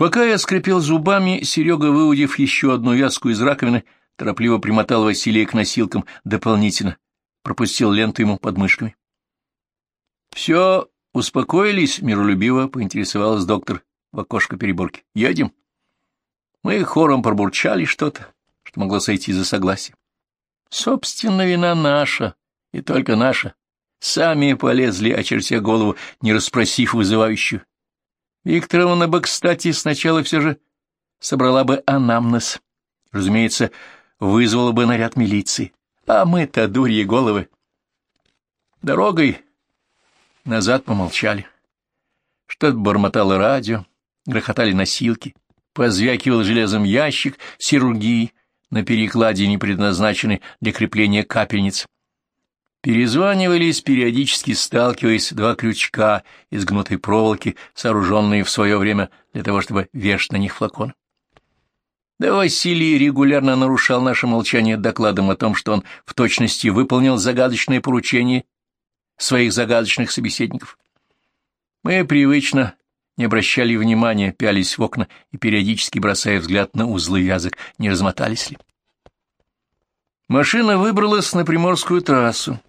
Пока я скрипел зубами, Серега, выудив еще одну вязку из раковины, торопливо примотал Василия к носилкам дополнительно, пропустил ленту ему под мышками. — Все, успокоились, — миролюбиво поинтересовалась доктор в окошко переборки. — Едем? Мы хором пробурчали что-то, что могло сойти за согласие. Собственно, вина наша, и только наша. Сами полезли, очертя голову, не расспросив вызывающую. Викторовна бы, кстати, сначала все же собрала бы анамнез. Разумеется, вызвала бы наряд милиции. А мы-то дурьи головы. Дорогой назад помолчали. Что-то бормотало радио, грохотали носилки, позвякивал железом ящик хирургии на перекладине, предназначенный для крепления капельниц. Перезванивались, периодически сталкиваясь, два крючка из гнутой проволоки, сооруженные в свое время для того, чтобы вешать на них флакон. Да Василий регулярно нарушал наше молчание докладом о том, что он в точности выполнил загадочное поручение своих загадочных собеседников. Мы привычно не обращали внимания, пялись в окна и периодически бросая взгляд на узлы вязок, не размотались ли. Машина выбралась на Приморскую трассу.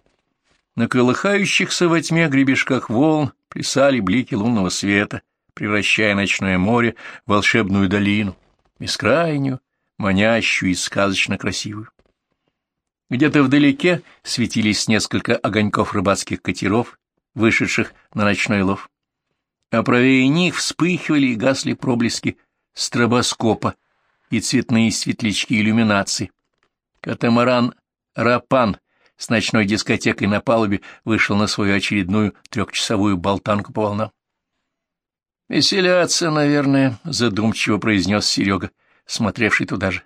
На колыхающихся во тьме гребешках волн плясали блики лунного света, превращая ночное море в волшебную долину, бескрайнюю, манящую и сказочно красивую. Где-то вдалеке светились несколько огоньков рыбацких катеров, вышедших на ночной лов. А правее них вспыхивали и гасли проблески стробоскопа и цветные светлячки иллюминации. Катамаран «Рапан» с ночной дискотекой на палубе вышел на свою очередную трехчасовую болтанку по волнам. «Веселятся, наверное», — задумчиво произнес Серега, смотревший туда же.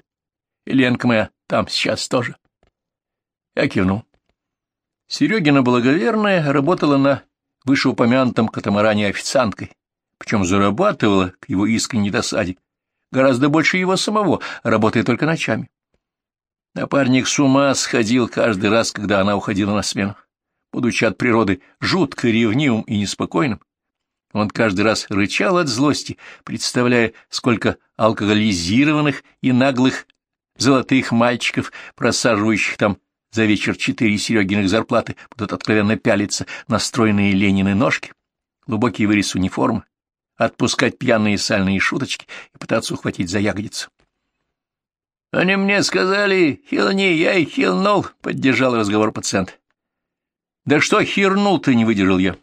«Ленка моя там сейчас тоже». Я кивнул. Серегина благоверная работала на вышеупомянутом катамаране официанткой, причем зарабатывала, к его искренней досаде, гораздо больше его самого, работая только ночами. Напарник с ума сходил каждый раз, когда она уходила на смену. Будучи от природы жутко ревнивым и неспокойным, он каждый раз рычал от злости, представляя, сколько алкоголизированных и наглых золотых мальчиков, просаживающих там за вечер четыре Серегиных зарплаты, будут откровенно пялиться на стройные Ленины ножки, глубокий вырез униформы, отпускать пьяные сальные шуточки и пытаться ухватить за ягодицу. — Они мне сказали, хилни, я и хилнул, — поддержал разговор пациент. — Да что хернул ты, не выдержал я.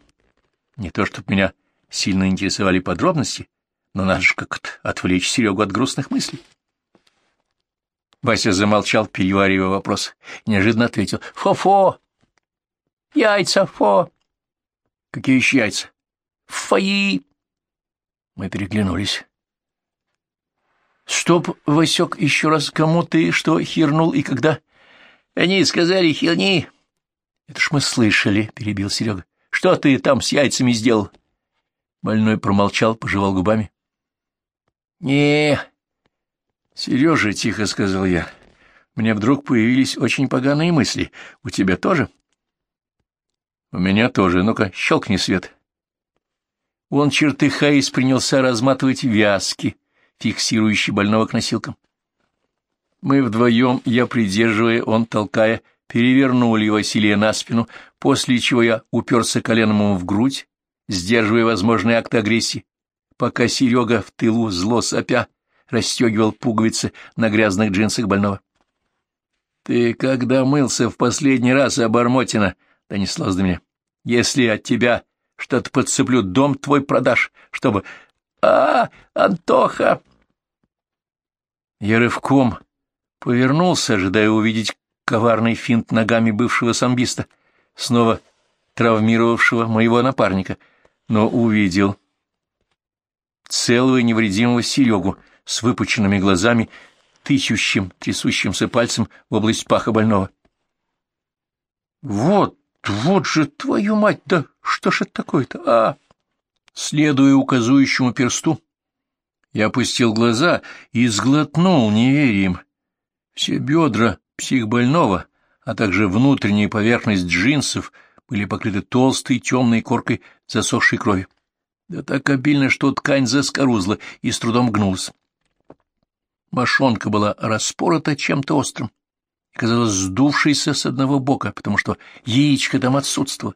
Не то, чтоб меня сильно интересовали подробности, но надо же как-то отвлечь Серегу от грустных мыслей. Вася замолчал, переваривая вопрос. Неожиданно ответил. — Фо-фо! Яйца, фо! — Какие еще яйца? — Фаи! Мы переглянулись. Стоп, Васек, еще раз, кому ты что хернул и когда? Они сказали херни. Это ж мы слышали, перебил Серега. Что ты там с яйцами сделал? Больной промолчал, пожевал губами. Не, Сережа, тихо сказал я. Мне вдруг появились очень поганые мысли. У тебя тоже? У меня тоже. Ну-ка, щелкни свет. Он, чертыхаясь, принялся разматывать вязки фиксирующий больного к носилкам. Мы вдвоем, я придерживая, он толкая, перевернули Василия на спину, после чего я уперся коленом ему в грудь, сдерживая возможные акты агрессии, пока Серега в тылу зло сопя расстегивал пуговицы на грязных джинсах больного. — Ты когда мылся в последний раз, обормотина? — донеслось до меня. — Если от тебя что-то подцеплю, дом твой продашь, чтобы... А, Антоха! Я рывком повернулся, ожидая увидеть коварный финт ногами бывшего самбиста, снова травмировавшего моего напарника, но увидел целого и невредимого Серегу с выпученными глазами, тычущим, трясущимся пальцем в область паха больного. «Вот, вот же, твою мать, да что ж это такое-то, а?» Следуя указующему персту, я опустил глаза и сглотнул неверием. Все бедра психбольного, а также внутренняя поверхность джинсов были покрыты толстой темной коркой засохшей крови. да так обильно, что ткань заскорузла и с трудом гнулась. Мошонка была распорота чем-то острым и казалась сдувшейся с одного бока, потому что яичко там отсутствовало,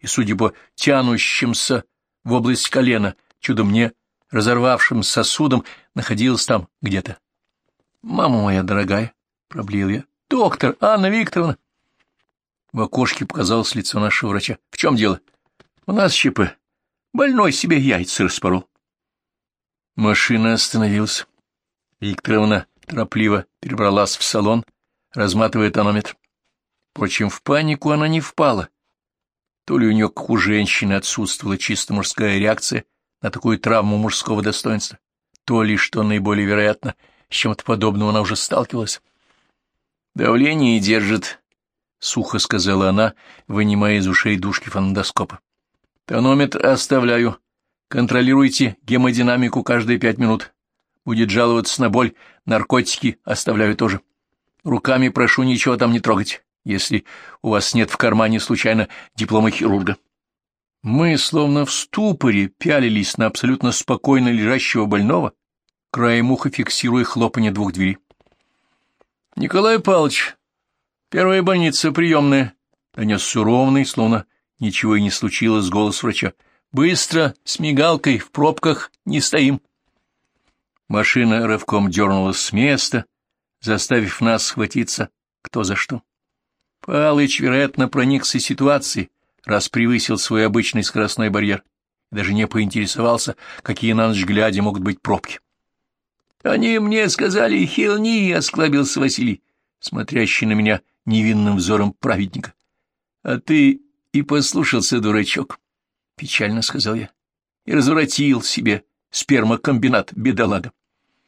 и, судя по тянущимся в область колена, чудом мне разорвавшим сосудом, находилась там где-то. — Мама моя дорогая, — проблеял я, — доктор, Анна Викторовна. В окошке показалось лицо нашего врача. — В чем дело? — У нас ЧП. Больной себе яйца распорол. Машина остановилась. Викторовна торопливо перебралась в салон, разматывая тонометр. Впрочем, в панику она не впала. То ли у нее, как у женщины, отсутствовала чисто мужская реакция на такую травму мужского достоинства, то ли, что наиболее вероятно, с чем-то подобным она уже сталкивалась. «Давление держит», — сухо сказала она, вынимая из ушей дужки фонендоскопа. Тонометр оставляю. Контролируйте гемодинамику каждые пять минут. Будет жаловаться на боль, наркотики оставляю тоже. Руками прошу ничего там не трогать, если у вас нет в кармане случайно диплома хирурга. Мы, словно в ступоре, пялились на абсолютно спокойно лежащего больного, краем уха фиксируя хлопанье двух дверей. — Николай Павлович, первая больница, приемная, — донес ровный, словно Ничего и не случилось, голос врача. «Быстро, с мигалкой, в пробках не стоим». Машина рывком дернулась с места, заставив нас схватиться кто за что. Палыч, вероятно, проникся ситуацией, раз превысил свой обычный скоростной барьер, даже не поинтересовался, какие на ночь глядя могут быть пробки. — Они мне сказали, хилни, — осклабился Василий, смотрящий на меня невинным взором праведника. — А ты и послушался дурачок, — печально сказал я, — и развратил себе спермокомбинат, бедолага.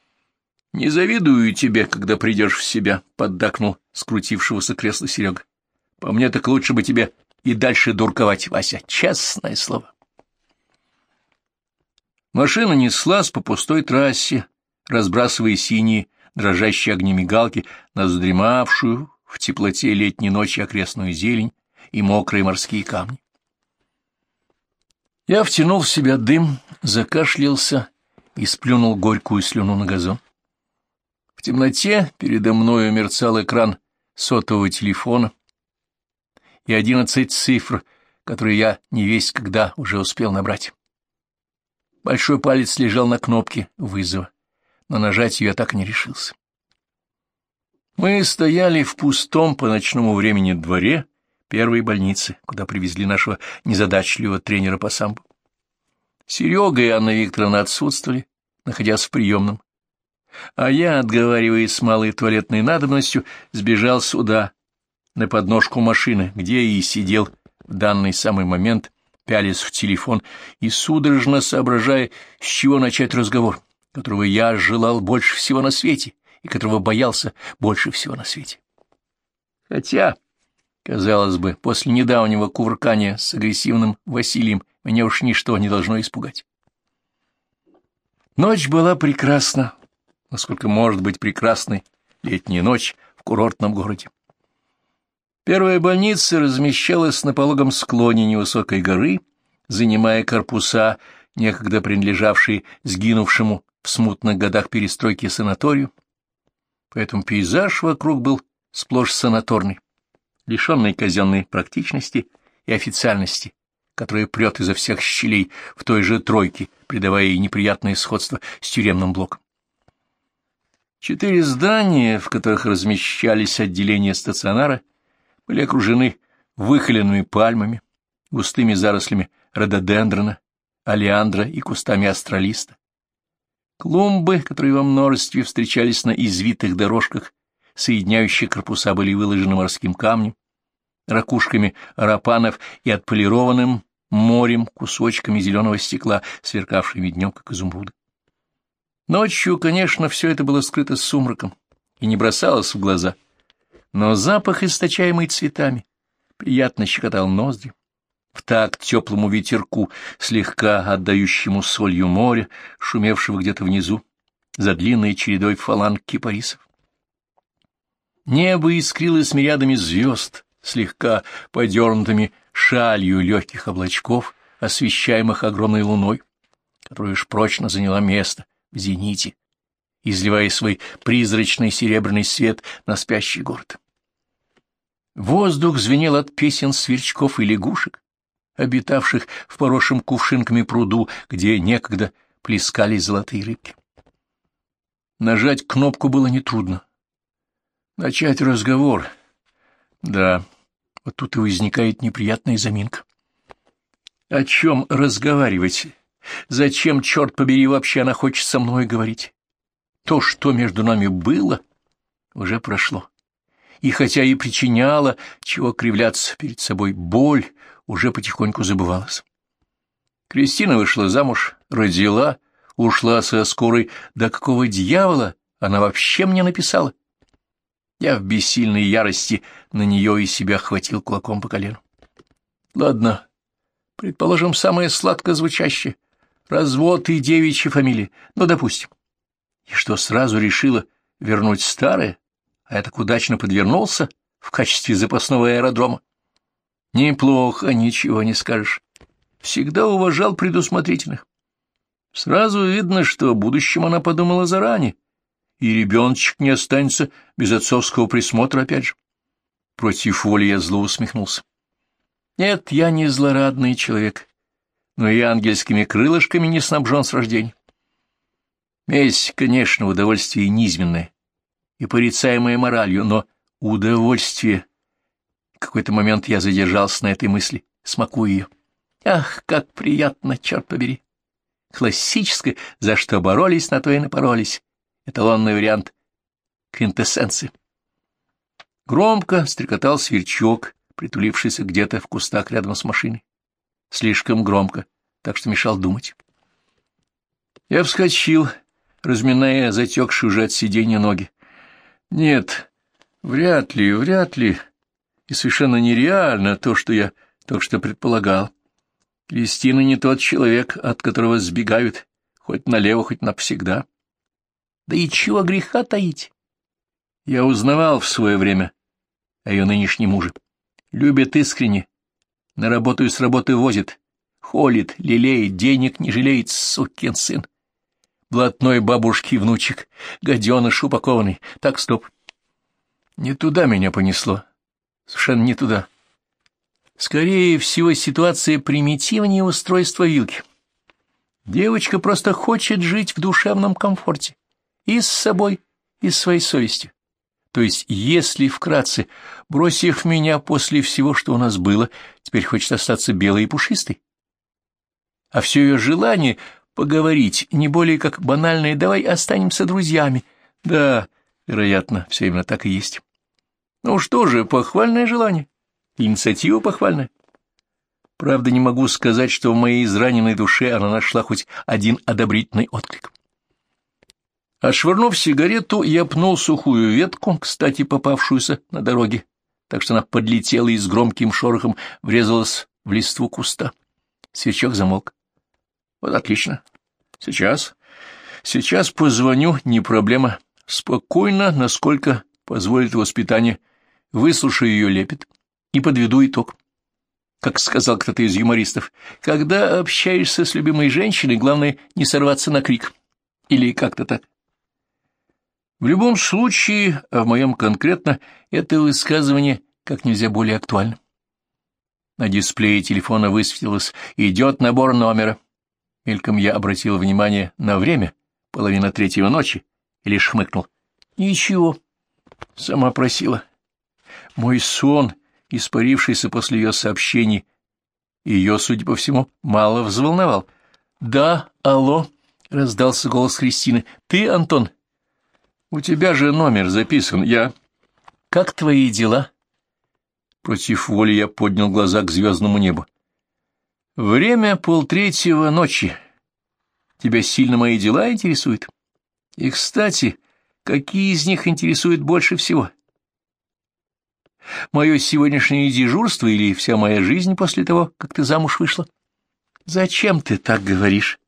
— Не завидую тебе, когда придешь в себя, — поддакнул скрутившегося кресла Серега. — По мне так лучше бы тебе и дальше дурковать, Вася, честное слово. Машина неслась по пустой трассе, разбрасывая синие, дрожащие огни мигалки на задремавшую в теплоте летней ночи окрестную зелень, и мокрые морские камни. Я втянул в себя дым, закашлялся и сплюнул горькую слюну на газон. В темноте передо мною мерцал экран сотового телефона и одиннадцать цифр, которые я не весь когда уже успел набрать. Большой палец лежал на кнопке вызова, но нажать ее я так и не решился. Мы стояли в пустом по ночному времени дворе, первой больницы, куда привезли нашего незадачливого тренера по самбо. Серега и Анна Викторовна отсутствовали, находясь в приемном. А я, отговариваясь с малой туалетной надобностью, сбежал сюда, на подножку машины, где и сидел в данный самый момент, пялясь в телефон и судорожно соображая, с чего начать разговор, которого я желал больше всего на свете и которого боялся больше всего на свете. Хотя Казалось бы, после недавнего кувыркания с агрессивным Василием меня уж ничто не должно испугать. Ночь была прекрасна, насколько может быть прекрасной летняя ночь в курортном городе. Первая больница размещалась на пологом склоне невысокой горы, занимая корпуса, некогда принадлежавшие сгинувшему в смутных годах перестройки санаторию. Поэтому пейзаж вокруг был сплошь санаторный лишенной казенной практичности и официальности, которая прет изо всех щелей в той же тройке, придавая ей неприятное сходство с тюремным блоком. Четыре здания, в которых размещались отделения стационара, были окружены выхоленными пальмами, густыми зарослями рододендрона, алиандра и кустами астролиста. Клумбы, которые во множестве встречались на извитых дорожках соединяющие корпуса были выложены морским камнем, ракушками рапанов и отполированным морем кусочками зеленого стекла, сверкавшими днем, как изумруды. Ночью, конечно, все это было скрыто сумраком и не бросалось в глаза, но запах, источаемый цветами, приятно щекотал ноздри. В такт теплому ветерку, слегка отдающему солью моря, шумевшего где-то внизу, за длинной чередой фаланг кипарисов. Небо искрилось мириадами звезд, слегка подернутыми шалью легких облачков, освещаемых огромной луной. которая уж прочно заняла место в зените, изливая свой призрачный серебряный свет на спящий город. Воздух звенел от песен сверчков и лягушек, обитавших в поросшем кувшинками пруду, где некогда плескались золотые рыбки. Нажать кнопку было нетрудно. Начать разговор. Да, вот тут и возникает неприятная заминка. О чем разговаривать? Зачем, черт побери, вообще она хочет со мной говорить? То, что между нами было, уже прошло. И хотя и причиняло, чего кривляться перед собой, боль уже потихоньку забывалась. Кристина вышла замуж, родила, ушла со скорой. Да какого дьявола она вообще мне написала? Я в бессильной ярости на нее и себя хватил кулаком по колену. Ладно, предположим, самое сладко звучащее. Развод и девичья фамилия. Ну, допустим. И что, сразу решила вернуть старое? А я так удачно подвернулся в качестве запасного аэродрома. Неплохо, ничего не скажешь. Всегда уважал предусмотрительных. Сразу видно, что о будущем она подумала заранее, и ребеночек не останется без отцовского присмотра опять же. Против воли я зло усмехнулся. Нет, я не злорадный человек, но и ангельскими крылышками не снабжен с рождения. Месть, конечно, удовольствие низменное и порицаемое моралью, но удовольствие... В какой-то момент я задержался на этой мысли, смакуя ее. Ах, как приятно, черт побери! Классическое, за что боролись, на то и напоролись. Эталонный вариант квинтэссенции. Громко стрекотал сверчок, притулившийся где-то в кустах рядом с машиной. Слишком громко, так что мешал думать. Я вскочил, разминая затекшие уже от сиденья ноги. Нет, вряд ли, вряд ли, и совершенно нереально то, что я только что предполагал. Кристина не тот человек, от которого сбегают, хоть налево, хоть навсегда. Да и чего греха таить? Я узнавал в свое время о ее нынешнем муже. Любит искренне, на работу и с работы возит, холит, лелеет, денег не жалеет, сукин сын. Блатной бабушки внучек, гаденыш упакованный. Так, стоп. Не туда меня понесло. Совершенно не туда. Скорее всего, ситуация примитивнее устройства вилки. Девочка просто хочет жить в душевном комфорте. И с собой, и с своей совестью. То есть, если вкратце, бросив меня после всего, что у нас было, теперь хочет остаться белой и пушистой. А все ее желание поговорить, не более как банальное «давай останемся друзьями». Да, вероятно, все именно так и есть. Ну что же, похвальное желание. Инициатива похвальная. Правда, не могу сказать, что в моей израненной душе она нашла хоть один одобрительный отклик. Отшвырнув сигарету, я пнул сухую ветку, кстати, попавшуюся на дороге, так что она подлетела и с громким шорохом врезалась в листву куста. Свечок замолк. Вот отлично. Сейчас. Сейчас позвоню, не проблема. Спокойно, насколько позволит воспитание. Выслушаю ее лепет и подведу итог. Как сказал кто-то из юмористов, когда общаешься с любимой женщиной, главное не сорваться на крик. Или как-то так. В любом случае, а в моем конкретно, это высказывание как нельзя более актуально. На дисплее телефона высветилось «Идет набор номера». Мельком я обратил внимание на время, половина третьего ночи, и лишь хмыкнул. «Ничего». Сама просила. Мой сон испарившийся после ее сообщений, ее, судя по всему, мало взволновал. «Да, алло», — раздался голос Кристины. «Ты, Антон?» «У тебя же номер записан, я...» «Как твои дела?» Против воли я поднял глаза к звездному небу. «Время полтретьего ночи. Тебя сильно мои дела интересуют? И, кстати, какие из них интересуют больше всего?» Мое сегодняшнее дежурство или вся моя жизнь после того, как ты замуж вышла? Зачем ты так говоришь?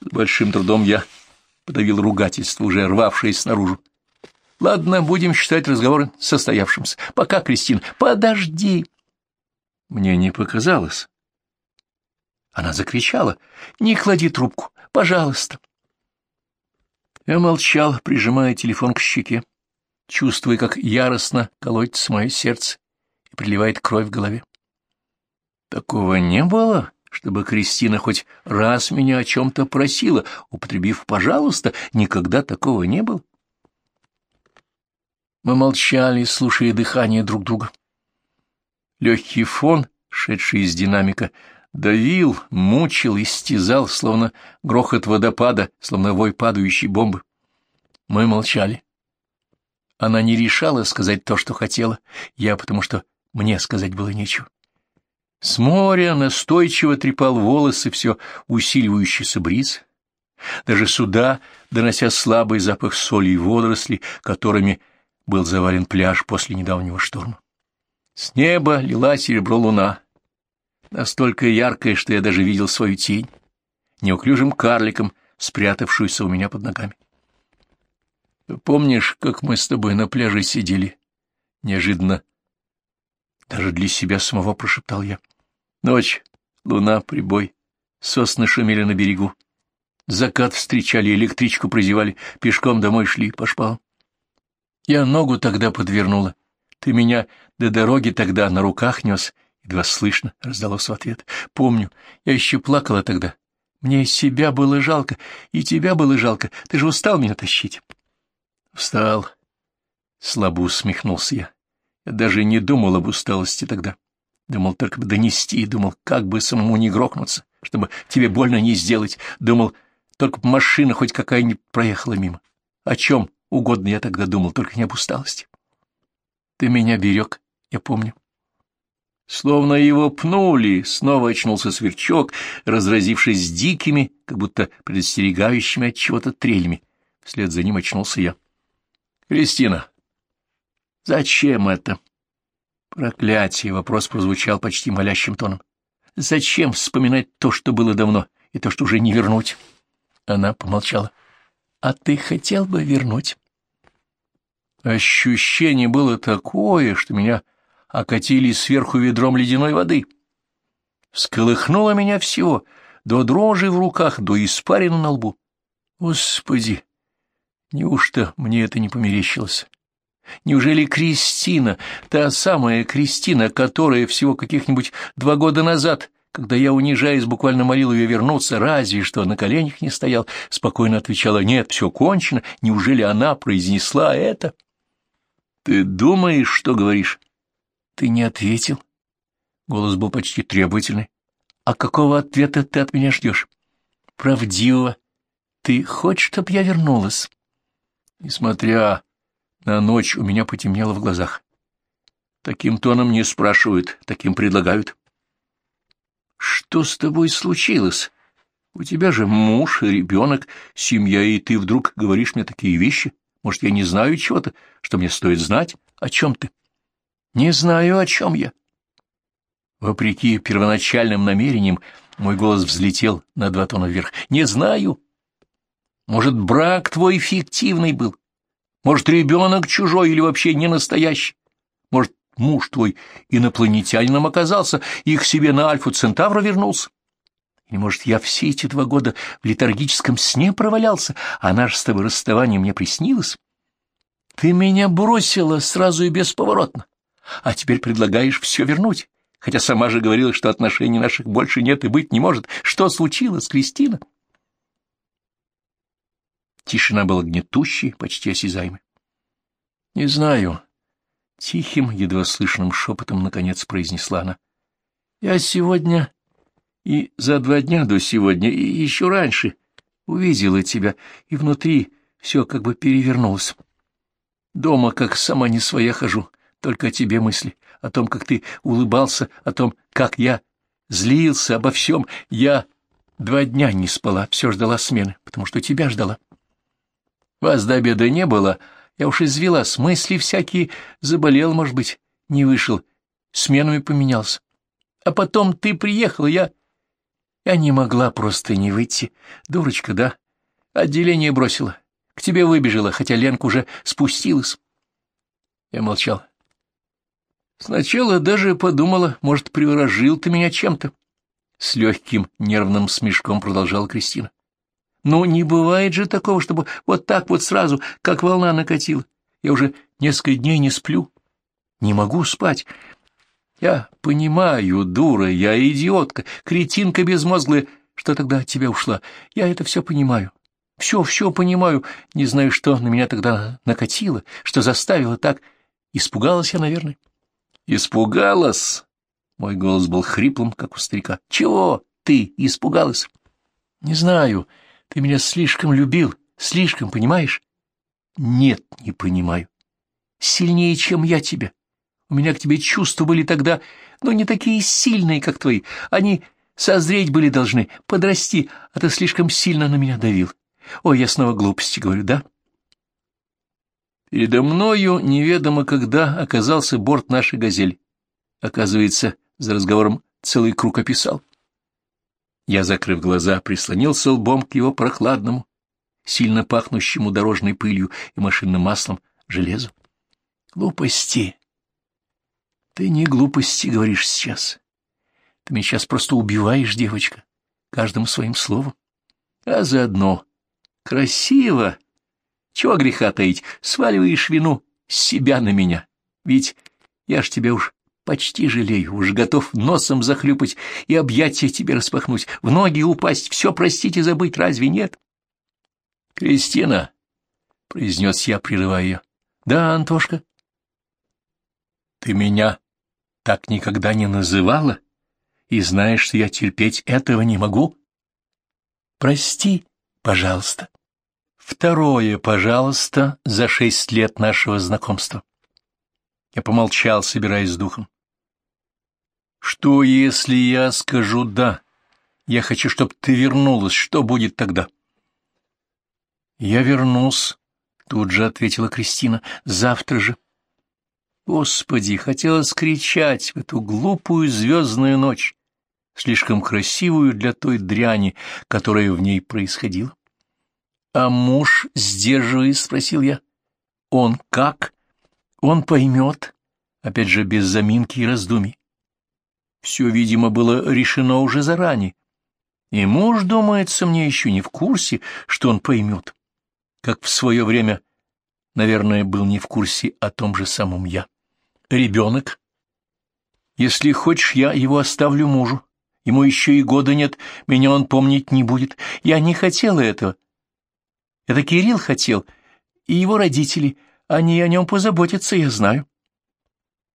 С большим трудом я подавил ругательство, уже рвавшееся снаружи. Ладно, будем считать разговор состоявшимся. Пока, Кристина. Подожди. Мне не показалось. Она закричала. «Не клади трубку, пожалуйста!» Я молчал, прижимая телефон к щеке, чувствуя, как яростно колотится мое сердце и приливает кровь в голове. Такого не было, чтобы Кристина хоть раз меня о чем-то просила, употребив «пожалуйста», никогда такого не было. Мы молчали, слушая дыхание друг друга. Легкий фон, шедший из динамика, давил, мучил, истязал, словно грохот водопада, словно вой падающей бомбы. Мы молчали. Она не решала сказать то, что хотела, я, потому что мне сказать было нечего. С моря настойчиво трепал волосы все усиливающийся бриз. Даже сюда, донося слабый запах соли и водорослей, которыми был завален пляж после недавнего шторма. С неба лила серебро луна, настолько яркая, что я даже видел свою тень, неуклюжим карликом, спрятавшуюся у меня под ногами. Помнишь, как мы с тобой на пляже сидели? Неожиданно, даже для себя самого прошептал я. Ночь, луна, прибой, сосны шумели на берегу. Закат встречали, электричку прозевали, пешком домой шли по шпалам. Я ногу тогда подвернула. Ты меня до дороги тогда на руках нес, Едва слышно раздалось в ответ. Помню, я еще плакала тогда. Мне себя было жалко, и тебя было жалко. Ты же устал меня тащить. Устал. Слабо усмехнулся я. Я даже не думал об усталости тогда. Думал только донести, думал, как бы самому не грохнуться, чтобы тебе больно не сделать. Думал, только бы машина хоть какая-нибудь проехала мимо. О чем угодно я тогда думал, только не об усталости. Ты меня берег, я помню. Словно его пнули, снова очнулся сверчок, разразившись дикими, как будто предостерегающими от чего-то трелями. Вслед за ним очнулся я. — Кристина, зачем это? Проклятие! Вопрос прозвучал почти молящим тоном. — Зачем вспоминать то, что было давно, и то, что уже не вернуть? Она помолчала. — А ты хотел бы вернуть? Ощущение было такое, что меня окатили сверху ведром ледяной воды. Всколыхнуло меня всего, до дрожи в руках, до испарины на лбу. Господи! Неужто мне это не померещилось? Неужели Кристина, та самая Кристина, которая всего каких-нибудь два года назад, когда я, унижаясь, буквально молил ее вернуться, разве что на коленях не стоял, спокойно отвечала «Нет, все кончено, неужели она произнесла это?» «Ты думаешь, что говоришь?» Ты не ответил. Голос был почти требовательный. А какого ответа ты от меня ждешь? Правдивого. Ты хочешь, чтоб я вернулась? Несмотря на ночь, у меня потемнело в глазах. Таким тоном не спрашивают, таким предлагают. Что с тобой случилось? У тебя же муж ребенок, семья, и ты вдруг говоришь мне такие вещи? Может, я не знаю чего-то, что мне стоит знать? О чем ты? Не знаю, о чем я. Вопреки первоначальным намерениям, мой голос взлетел на два тона вверх. Не знаю. Может, брак твой фиктивный был? Может, ребенок чужой или вообще не настоящий? Может, муж твой инопланетянином оказался и к себе на Альфу Центавра вернулся? Или, может, я все эти два года в летаргическом сне провалялся, а наше с тобой расставание мне приснилось? Ты меня бросила сразу и бесповоротно а теперь предлагаешь все вернуть, хотя сама же говорила, что отношений наших больше нет и быть не может. Что случилось, Кристина? Тишина была гнетущей, почти осязаемой. — Не знаю. Тихим, едва слышным шепотом, наконец, произнесла она. — Я сегодня и за два дня до сегодня, и еще раньше увидела тебя, и внутри все как бы перевернулось. Дома как сама не своя хожу, только о тебе мысли, о том, как ты улыбался, о том, как я злился обо всем. Я два дня не спала, все ждала смены, потому что тебя ждала. Вас до обеда не было, я уж извелась, мысли всякие, заболел, может быть, не вышел, сменами поменялся. А потом ты приехала, я... Я не могла просто не выйти. Дурочка, да? Отделение бросила. К тебе выбежала, хотя Ленка уже спустилась. Я молчал. Сначала даже подумала, может, приворожил ты меня чем-то. С легким нервным смешком продолжала Кристина. Ну, не бывает же такого, чтобы вот так вот сразу, как волна накатила. Я уже несколько дней не сплю. Не могу спать. Я понимаю, дура, я идиотка, кретинка безмозглая, что тогда от тебя ушла. Я это все понимаю. Все, все понимаю. Не знаю, что на меня тогда накатило, что заставило так. Испугалась я, наверное. Испугалась? Мой голос был хриплым, как у старика. Чего ты испугалась? Не знаю. Ты меня слишком любил, слишком, понимаешь? Нет, не понимаю. Сильнее, чем я тебя. У меня к тебе чувства были тогда, но не такие сильные, как твои. Они созреть были должны, подрасти, а ты слишком сильно на меня давил. Ой, я снова глупости говорю, да? Передо мною неведомо когда оказался борт нашей «Газели». Оказывается, за разговором целый круг описал. Я, закрыв глаза, прислонился лбом к его прохладному, сильно пахнущему дорожной пылью и машинным маслом железу. Глупости. Ты не глупости говоришь сейчас. Ты меня сейчас просто убиваешь, девочка, каждым своим словом. А заодно красиво. Чего греха таить, сваливаешь вину себя на меня. Ведь я ж тебя уж почти жалею, уж готов носом захлюпать и объятия тебе распахнуть, в ноги упасть, все простить и забыть, разве нет? — Кристина, — произнес я, прерывая ее. — Да, Антошка. — Ты меня так никогда не называла, и знаешь, что я терпеть этого не могу? Прости, пожалуйста. Второе, пожалуйста, за шесть лет нашего знакомства. Я помолчал, собираясь с духом. Что, если я скажу «да»? Я хочу, чтобы ты вернулась. Что будет тогда? Я вернусь, тут же ответила Кристина. Завтра же. Господи, хотелось кричать в эту глупую звездную ночь, слишком красивую для той дряни, которая в ней происходила. — А муж, сдерживаясь, спросил я. — Он как? Он поймет, опять же без заминки и раздумий. Все, видимо, было решено уже заранее. И муж, думается, мне еще не в курсе, что он поймет, как в свое время, наверное, был не в курсе о том же самом я. Ребенок. Если хочешь, я его оставлю мужу. Ему еще и года нет, меня он помнить не будет. Я не хотела этого. Это Кирилл хотел, и его родители. Они о нем позаботятся, я знаю.